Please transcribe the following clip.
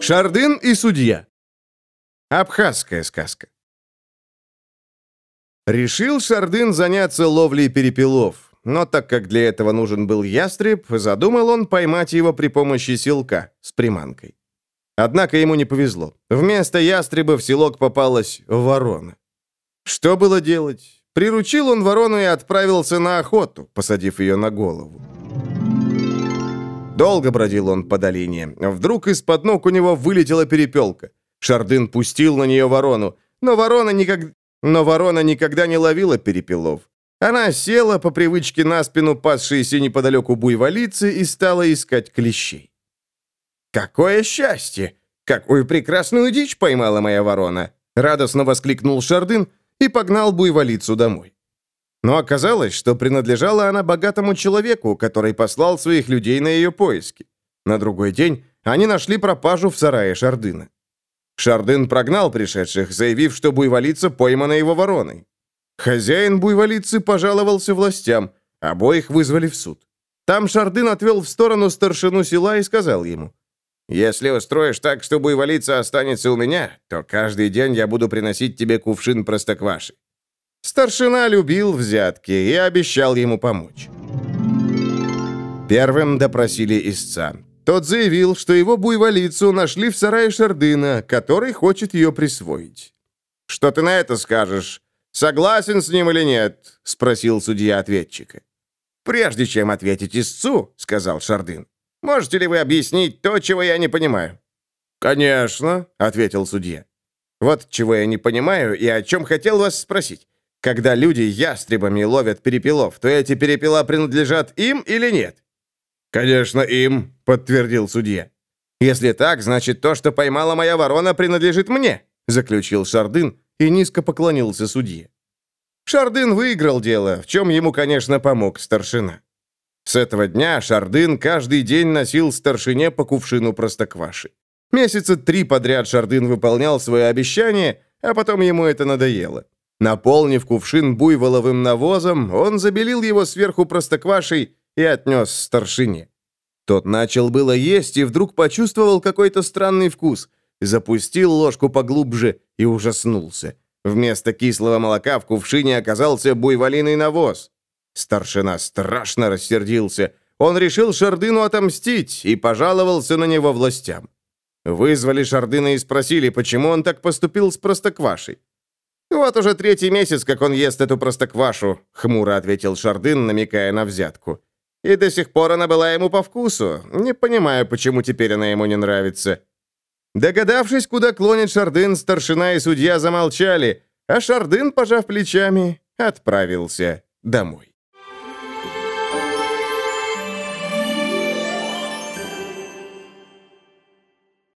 Шардын и судья. Абхазская сказка. Решил Шардын заняться ловлей перепелов, но так как для этого нужен был ястреб, задумал он поймать его при помощи силка с приманкой. Однако ему не повезло. Вместо ястреба в селок попалась ворона. Что было делать? Приручил он ворону и отправился на охоту, посадив ее на голову. Долго бродил он по долине. Вдруг из-под ног у него вылетела перепелка. Шардын пустил на нее ворону, но ворона, никак... но ворона никогда не ловила перепелов. Она села по привычке на спину пасшейся неподалеку буйволицы и стала искать клещей. «Какое счастье! Какую прекрасную дичь поймала моя ворона!» Радостно воскликнул Шардын и погнал буйволицу домой. Но оказалось, что принадлежала она богатому человеку, который послал своих людей на ее поиски. На другой день они нашли пропажу в сарае Шардына. Шардын прогнал пришедших, заявив, что буйволица поймана его вороной. Хозяин буйволицы пожаловался властям, обоих вызвали в суд. Там Шардын отвел в сторону старшину села и сказал ему, «Если устроишь так, что буйволица останется у меня, то каждый день я буду приносить тебе кувшин простокваши». Старшина любил взятки и обещал ему помочь. Первым допросили истца. Тот заявил, что его буйволицу нашли в сарае Шардына, который хочет ее присвоить. «Что ты на это скажешь? Согласен с ним или нет?» — спросил судья ответчика. «Прежде чем ответить истцу, — сказал Шардын, — можете ли вы объяснить то, чего я не понимаю?» «Конечно», — ответил судья. «Вот чего я не понимаю и о чем хотел вас спросить. Когда люди ястребами ловят перепелов, то эти перепела принадлежат им или нет?» «Конечно, им», — подтвердил судья. «Если так, значит, то, что поймала моя ворона, принадлежит мне», — заключил Шардын и низко поклонился судье. Шардын выиграл дело, в чем ему, конечно, помог старшина. С этого дня Шардын каждый день носил старшине по кувшину простокваши. Месяца три подряд Шардын выполнял свое обещание, а потом ему это надоело. Наполнив кувшин буйволовым навозом, он забелил его сверху простоквашей и отнес старшине. Тот начал было есть и вдруг почувствовал какой-то странный вкус, запустил ложку поглубже и ужаснулся. Вместо кислого молока в кувшине оказался буйволиный навоз. Старшина страшно рассердился. Он решил Шардыну отомстить и пожаловался на него властям. Вызвали Шардына и спросили, почему он так поступил с простоквашей. «Вот уже третий месяц, как он ест эту простоквашу», — хмуро ответил Шардын, намекая на взятку. И до сих пор она была ему по вкусу. Не понимаю, почему теперь она ему не нравится». Догадавшись, куда клонит Шардын, старшина и судья замолчали, а Шардын, пожав плечами, отправился домой.